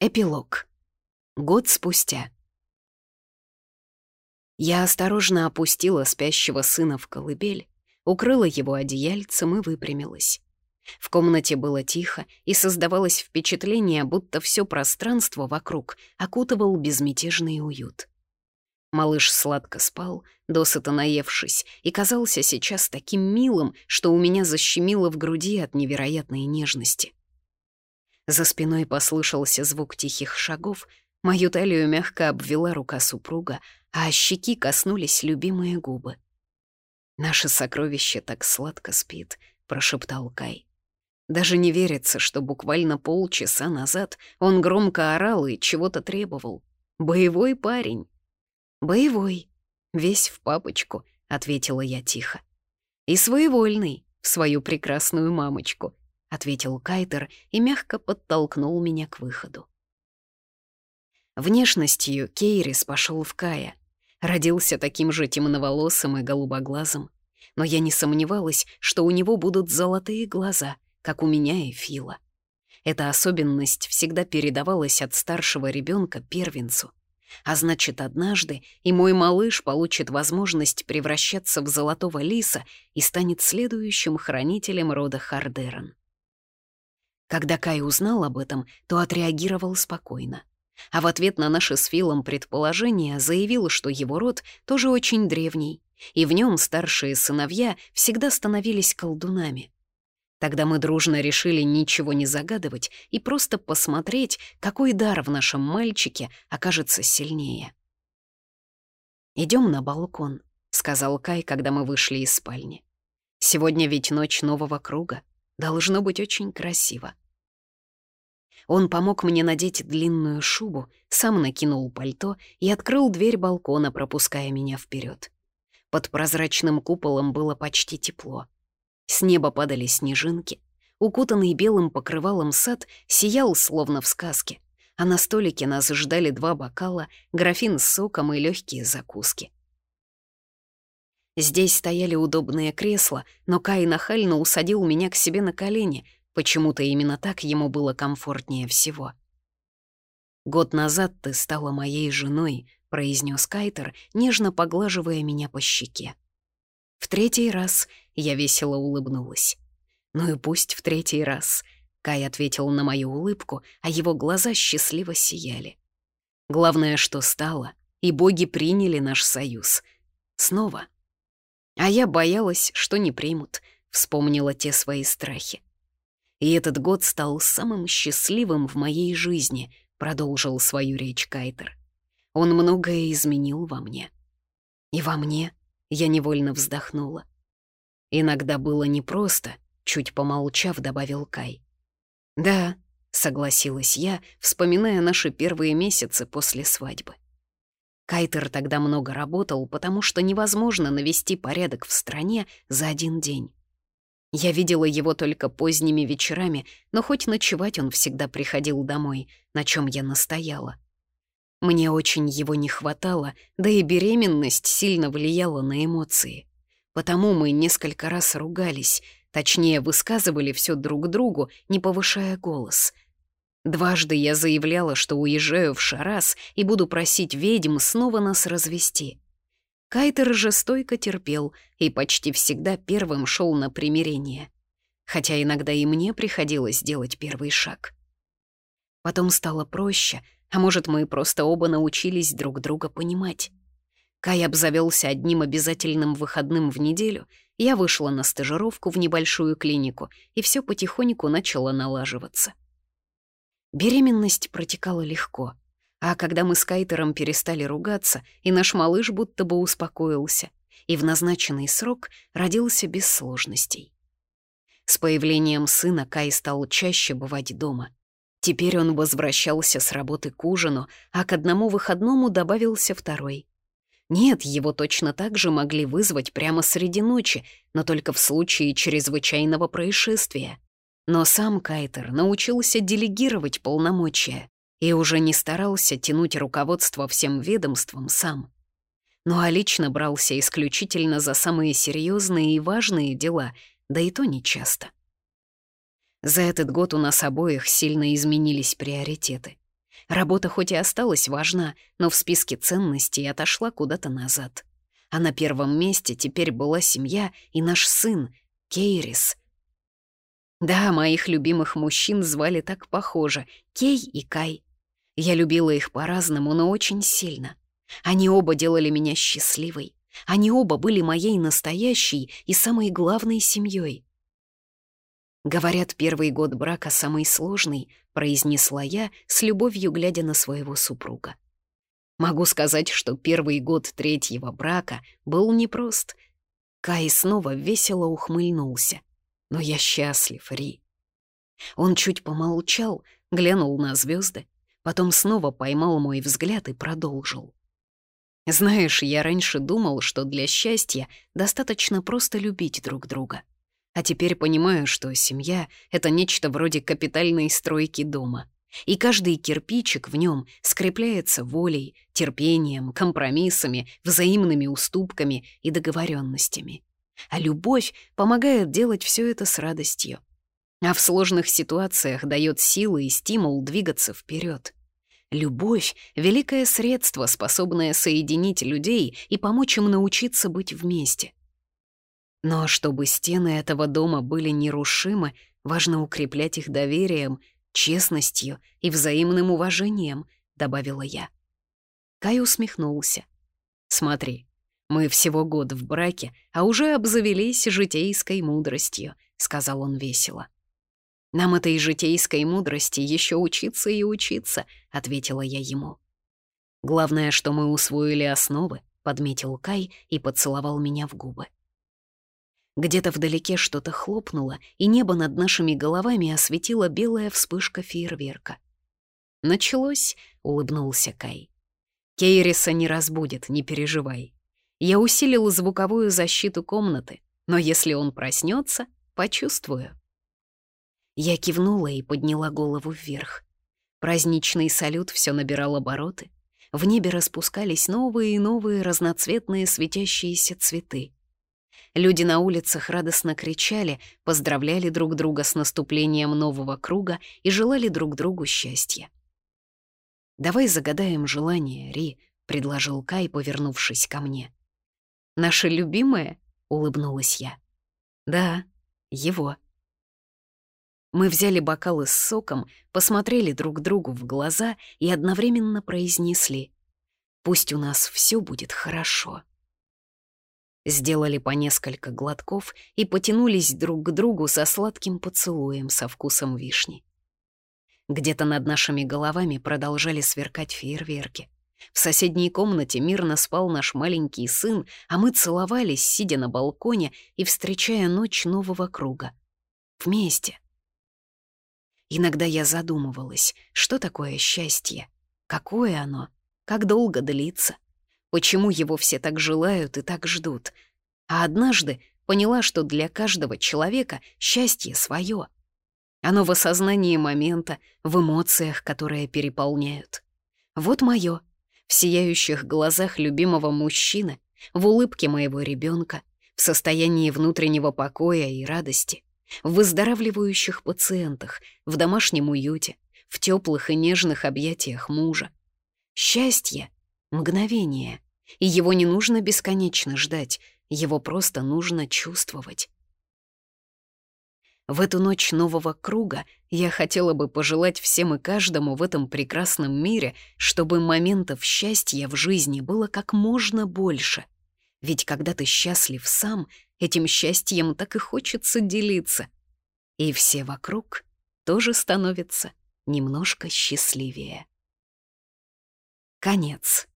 Эпилог. Год спустя. Я осторожно опустила спящего сына в колыбель, укрыла его одеяльцем и выпрямилась. В комнате было тихо, и создавалось впечатление, будто все пространство вокруг окутывал безмятежный уют. Малыш сладко спал, досыта наевшись, и казался сейчас таким милым, что у меня защемило в груди от невероятной нежности. За спиной послышался звук тихих шагов, мою талию мягко обвела рука супруга, а щеки коснулись любимые губы. «Наше сокровище так сладко спит», — прошептал Кай. Даже не верится, что буквально полчаса назад он громко орал и чего-то требовал. «Боевой парень». «Боевой, весь в папочку», — ответила я тихо. «И своевольный, в свою прекрасную мамочку», — ответил Кайтер и мягко подтолкнул меня к выходу. Внешностью Кейрис пошел в Кая. Родился таким же темноволосым и голубоглазым. Но я не сомневалась, что у него будут золотые глаза, как у меня и Фила. Эта особенность всегда передавалась от старшего ребенка первенцу. А значит, однажды и мой малыш получит возможность превращаться в золотого лиса и станет следующим хранителем рода Хардерон. Когда Кай узнал об этом, то отреагировал спокойно. А в ответ на наше с Филом предположение заявил, что его род тоже очень древний, и в нем старшие сыновья всегда становились колдунами. Тогда мы дружно решили ничего не загадывать и просто посмотреть, какой дар в нашем мальчике окажется сильнее. Идем на балкон», — сказал Кай, когда мы вышли из спальни. «Сегодня ведь ночь нового круга. Должно быть очень красиво. Он помог мне надеть длинную шубу, сам накинул пальто и открыл дверь балкона, пропуская меня вперед. Под прозрачным куполом было почти тепло. С неба падали снежинки. Укутанный белым покрывалом сад сиял, словно в сказке, а на столике нас ждали два бокала, графин с соком и легкие закуски. Здесь стояли удобные кресла, но Кай нахально усадил меня к себе на колени. Почему-то именно так ему было комфортнее всего. «Год назад ты стала моей женой», — произнес Кайтер, нежно поглаживая меня по щеке. В третий раз я весело улыбнулась. «Ну и пусть в третий раз», — Кай ответил на мою улыбку, а его глаза счастливо сияли. «Главное, что стало, и боги приняли наш союз. Снова». А я боялась, что не примут, вспомнила те свои страхи. И этот год стал самым счастливым в моей жизни, продолжил свою речь Кайтер. Он многое изменил во мне. И во мне я невольно вздохнула. Иногда было непросто, чуть помолчав, добавил Кай. Да, согласилась я, вспоминая наши первые месяцы после свадьбы. Кайтер тогда много работал, потому что невозможно навести порядок в стране за один день. Я видела его только поздними вечерами, но хоть ночевать он всегда приходил домой, на чем я настояла. Мне очень его не хватало, да и беременность сильно влияла на эмоции. Потому мы несколько раз ругались, точнее, высказывали все друг другу, не повышая голос — Дважды я заявляла, что уезжаю в Шарас и буду просить ведьм снова нас развести. Кайтер же стойко терпел и почти всегда первым шел на примирение. Хотя иногда и мне приходилось делать первый шаг. Потом стало проще, а может, мы просто оба научились друг друга понимать. Кай обзавелся одним обязательным выходным в неделю, я вышла на стажировку в небольшую клинику, и все потихоньку начало налаживаться. Беременность протекала легко, а когда мы с Кайтером перестали ругаться, и наш малыш будто бы успокоился, и в назначенный срок родился без сложностей. С появлением сына Кай стал чаще бывать дома. Теперь он возвращался с работы к ужину, а к одному выходному добавился второй. Нет, его точно так же могли вызвать прямо среди ночи, но только в случае чрезвычайного происшествия. Но сам Кайтер научился делегировать полномочия и уже не старался тянуть руководство всем ведомством сам. Ну а лично брался исключительно за самые серьезные и важные дела, да и то нечасто. За этот год у нас обоих сильно изменились приоритеты. Работа хоть и осталась важна, но в списке ценностей отошла куда-то назад. А на первом месте теперь была семья и наш сын, Кейрис. Да, моих любимых мужчин звали так похоже — Кей и Кай. Я любила их по-разному, но очень сильно. Они оба делали меня счастливой. Они оба были моей настоящей и самой главной семьей. «Говорят, первый год брака самый сложный», — произнесла я, с любовью глядя на своего супруга. Могу сказать, что первый год третьего брака был непрост. Кай снова весело ухмыльнулся. Но я счастлив, Ри. Он чуть помолчал, глянул на звезды, потом снова поймал мой взгляд и продолжил. Знаешь, я раньше думал, что для счастья достаточно просто любить друг друга. А теперь понимаю, что семья — это нечто вроде капитальной стройки дома. И каждый кирпичик в нем скрепляется волей, терпением, компромиссами, взаимными уступками и договоренностями. А любовь помогает делать все это с радостью. А в сложных ситуациях дает силы и стимул двигаться вперед. Любовь — великое средство, способное соединить людей и помочь им научиться быть вместе. Но чтобы стены этого дома были нерушимы, важно укреплять их доверием, честностью и взаимным уважением, добавила я. Кай усмехнулся. Смотри, мы всего год в браке, а уже обзавелись житейской мудростью, сказал он весело. Нам этой житейской мудрости еще учиться и учиться, ответила я ему. Главное, что мы усвоили основы, подметил Кай и поцеловал меня в губы. Где-то вдалеке что-то хлопнуло, и небо над нашими головами осветила белая вспышка фейерверка. «Началось», — улыбнулся Кай. «Кейриса не разбудит, не переживай. Я усилил звуковую защиту комнаты, но если он проснется, почувствую». Я кивнула и подняла голову вверх. Праздничный салют все набирал обороты. В небе распускались новые и новые разноцветные светящиеся цветы. Люди на улицах радостно кричали, поздравляли друг друга с наступлением нового круга и желали друг другу счастья. «Давай загадаем желание, Ри», — предложил Кай, повернувшись ко мне. «Наше любимое?» — улыбнулась я. «Да, его». Мы взяли бокалы с соком, посмотрели друг другу в глаза и одновременно произнесли «Пусть у нас все будет хорошо». Сделали по несколько глотков и потянулись друг к другу со сладким поцелуем со вкусом вишни. Где-то над нашими головами продолжали сверкать фейерверки. В соседней комнате мирно спал наш маленький сын, а мы целовались, сидя на балконе и встречая ночь нового круга. Вместе — Иногда я задумывалась, что такое счастье, какое оно, как долго длится, почему его все так желают и так ждут. А однажды поняла, что для каждого человека счастье свое. Оно в осознании момента, в эмоциях, которые переполняют. Вот мое, в сияющих глазах любимого мужчины, в улыбке моего ребенка, в состоянии внутреннего покоя и радости в выздоравливающих пациентах, в домашнем уюте, в теплых и нежных объятиях мужа. Счастье — мгновение, и его не нужно бесконечно ждать, его просто нужно чувствовать. В эту ночь нового круга я хотела бы пожелать всем и каждому в этом прекрасном мире, чтобы моментов счастья в жизни было как можно больше. Ведь когда ты счастлив сам — Этим счастьем так и хочется делиться. И все вокруг тоже становятся немножко счастливее. Конец.